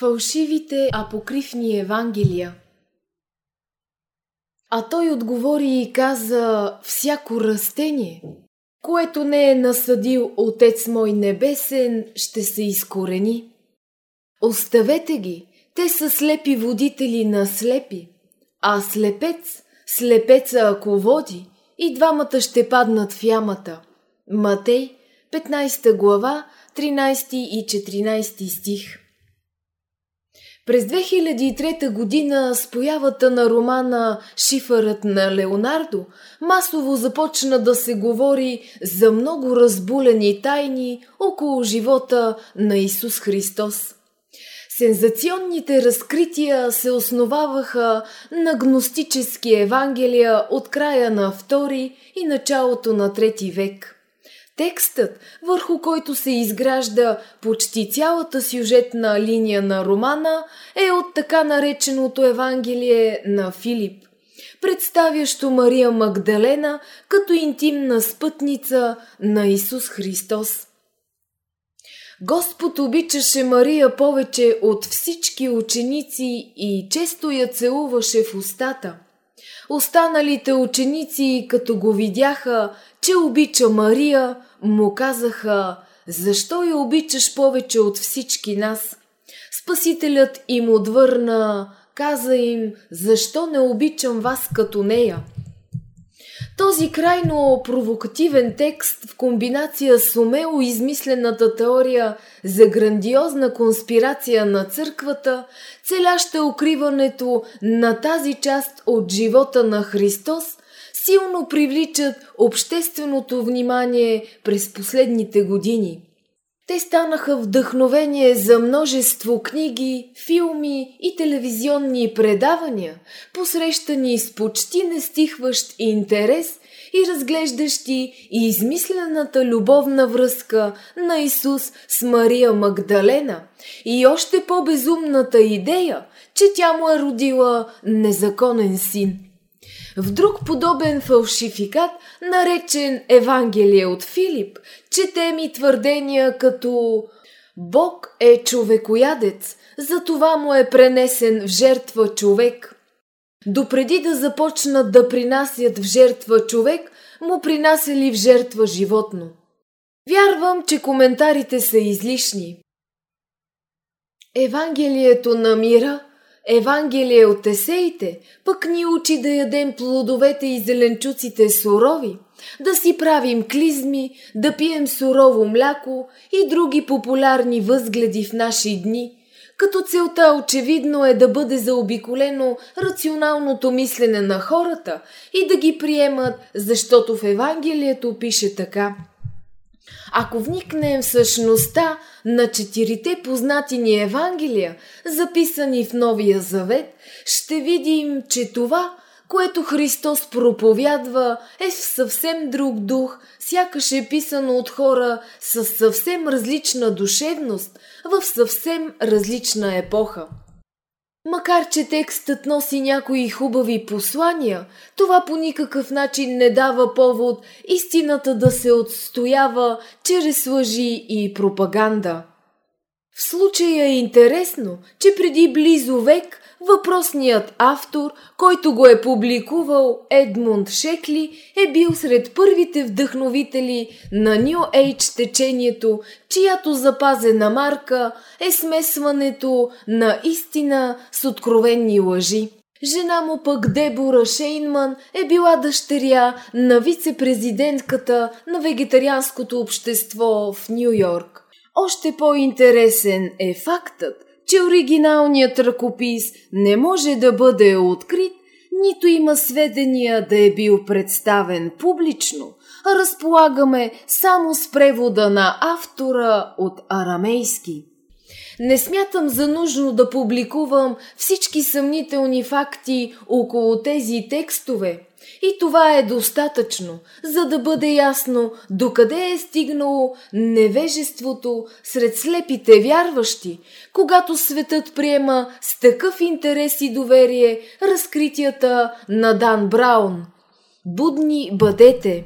Фалшивите апокривни Евангелия А той отговори и каза всяко растение, което не е насъдил Отец мой небесен, ще се изкорени. Оставете ги, те са слепи водители на слепи, а слепец, слепеца ако води, и двамата ще паднат в ямата. Матей, 15 глава, 13 и 14 стих. През 2003 година с появата на романа Шифърът на Леонардо масово започна да се говори за много разбулени тайни около живота на Исус Христос. Сензационните разкрития се основаваха на гностически евангелия от края на втори и началото на трети век – Текстът, върху който се изгражда почти цялата сюжетна линия на романа, е от така нареченото Евангелие на Филип, представящо Мария Магдалена като интимна спътница на Исус Христос. Господ обичаше Мария повече от всички ученици и често я целуваше в устата. Останалите ученици, като го видяха, че обича Мария, му казаха, защо я обичаш повече от всички нас? Спасителят им отвърна, каза им, защо не обичам вас като нея? Този крайно провокативен текст в комбинация с умело измислената теория за грандиозна конспирация на църквата, целяща укриването на тази част от живота на Христос, силно привличат общественото внимание през последните години. Те станаха вдъхновение за множество книги, филми и телевизионни предавания, посрещани с почти нестихващ интерес и разглеждащи и измислената любовна връзка на Исус с Мария Магдалена и още по-безумната идея, че тя му е родила незаконен син – в друг подобен фалшификат, наречен Евангелие от Филип, четем и твърдения като Бог е човекоядец, затова му е пренесен в жертва човек. Допреди да започнат да принасят в жертва човек, му принасяли в жертва животно. Вярвам, че коментарите са излишни. Евангелието на мира – Евангелие от есеите пък ни учи да ядем плодовете и зеленчуците сурови, да си правим клизми, да пием сурово мляко и други популярни възгледи в наши дни, като целта очевидно е да бъде заобиколено рационалното мислене на хората и да ги приемат, защото в Евангелието пише така – ако вникнем в същността на четирите познати ни Евангелия, записани в Новия Завет, ще видим, че това, което Христос проповядва, е в съвсем друг дух, сякаш е писано от хора с съвсем различна душевност, в съвсем различна епоха. Макар, че текстът носи някои хубави послания, това по никакъв начин не дава повод истината да се отстоява чрез лъжи и пропаганда. В случая е интересно, че преди близо век Въпросният автор, който го е публикувал, Едмунд Шекли, е бил сред първите вдъхновители на New Age течението, чиято запазена марка е смесването на истина с откровенни лъжи. Жена му пък Дебора Шейнман е била дъщеря на вице-президентката на вегетарианското общество в Нью Йорк. Още по-интересен е фактът, че оригиналният ръкопис не може да бъде открит, нито има сведения да е бил представен публично, а разполагаме само с превода на автора от арамейски. Не смятам за нужно да публикувам всички съмнителни факти около тези текстове, и това е достатъчно, за да бъде ясно докъде е стигнало невежеството сред слепите вярващи, когато светът приема с такъв интерес и доверие разкритията на Дан Браун. Будни бъдете!